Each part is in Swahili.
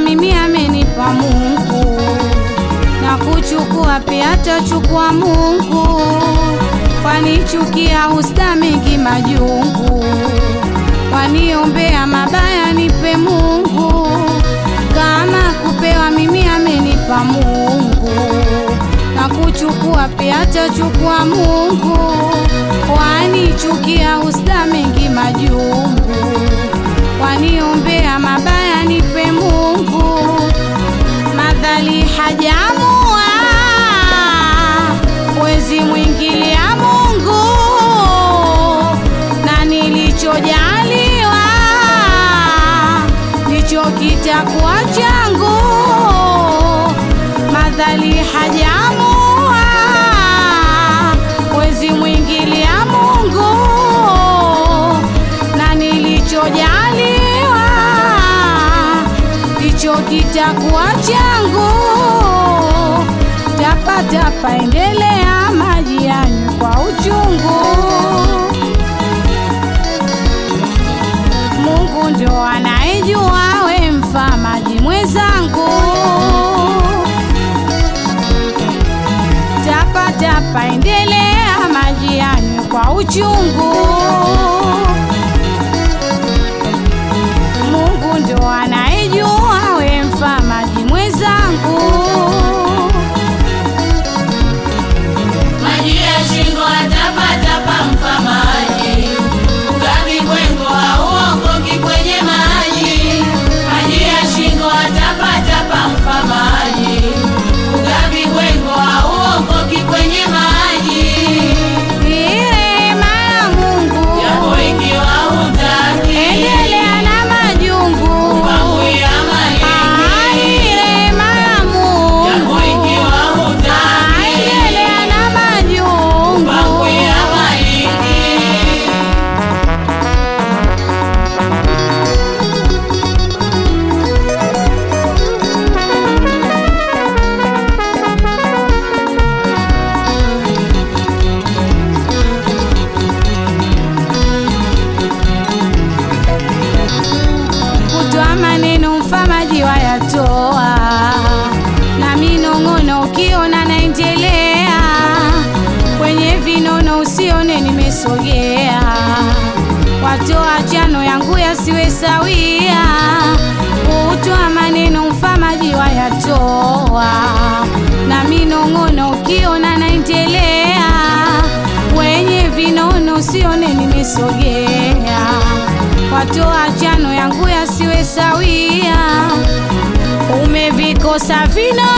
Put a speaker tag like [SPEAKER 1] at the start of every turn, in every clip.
[SPEAKER 1] mimi amenipa Mungu, na kuchukua pia tachukua Mungu, wanichukia usta mengi majungu, waniombea mabaya nipe Mungu, kama kupewa mimi amenipa Mungu, na kuchukua pia tachukua Mungu, wanichukia usta mengi majungu, waniombea mabaya nipe Mungu, madhali hajamua wezi mwingilia kitakuwa changu. Tapatapa endelea maji yanyu kwa uchungu. Mungu ndo anayejua, we mfamaji mwenzangu. Tapatapa endelea maji yanyu kwa uchungu. Mungu ndo anayejua, watoa chano yangu yasiwe sawia. kutoa maneno mfamajiwa yatoa na minong'ono ukiona naendelea, wenye vinono sione nimesogea. Watoa chano yangu yasiwe sawia, umevikosa vinono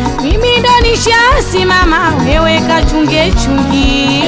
[SPEAKER 1] ndo wewe kachunge chungi.